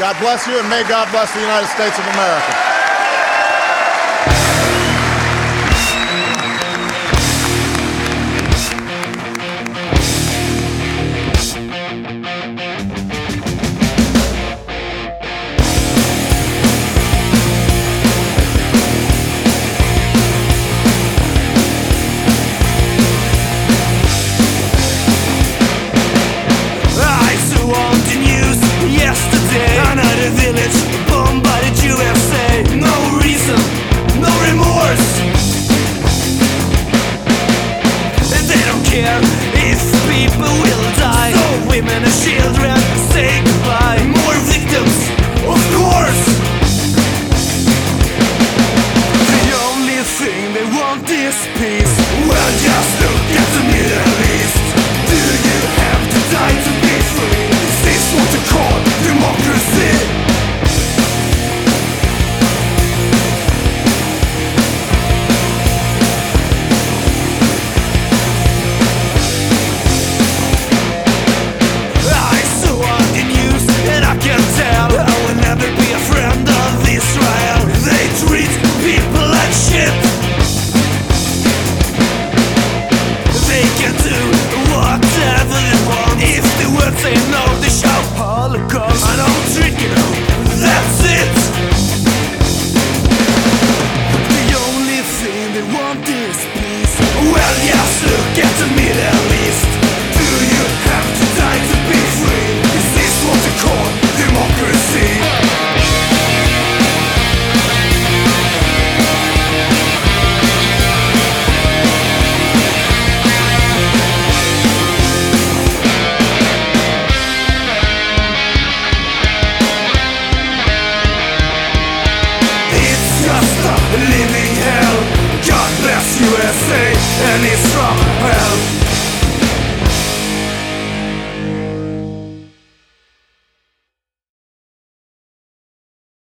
God bless you, and may God bless the United States of America. Bombarded USA No reason, no remorse. And they don't care if people will die. So women and children say goodbye. More victims, of course. The only thing they want is peace. Well just look at the Middle East.